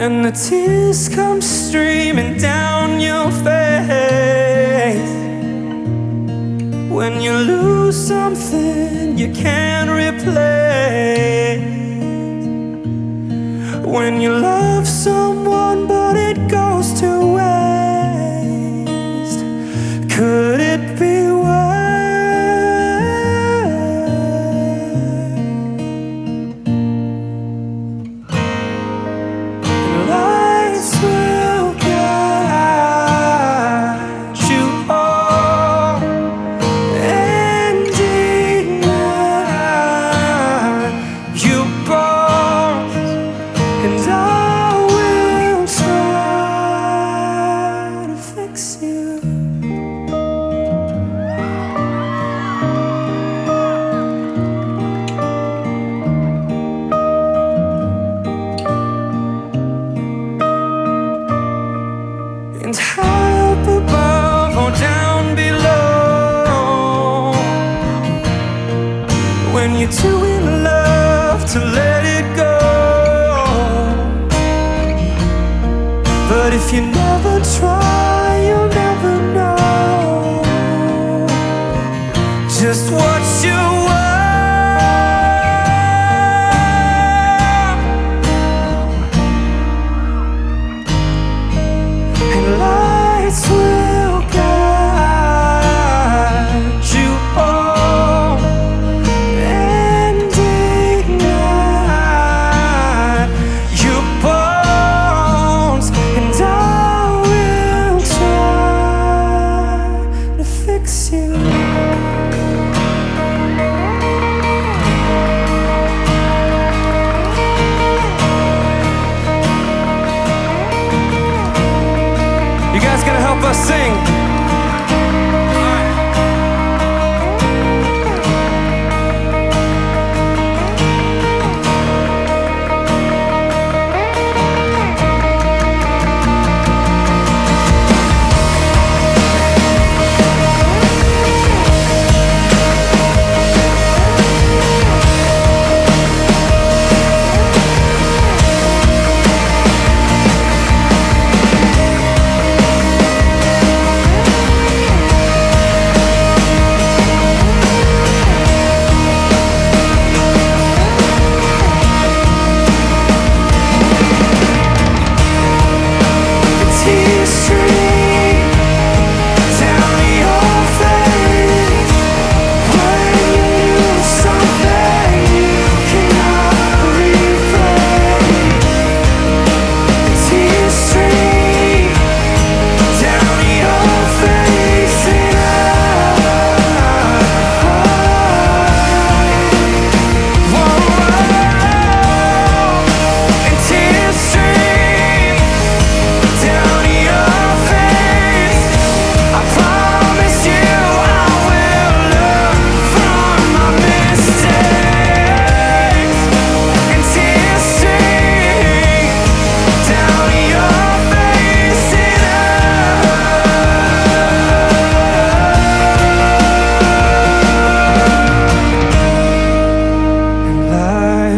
And the tears come streaming down your face. When you lose something you can't replace. When you love someone you're too in love to let it go. But if you never try, you'll never know. Just what you You guys gonna help us sing?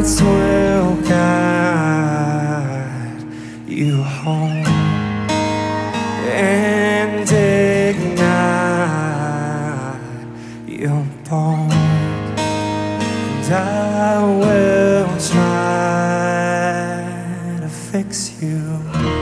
Lights will guide you home and ignite your bones. And I will try to fix you.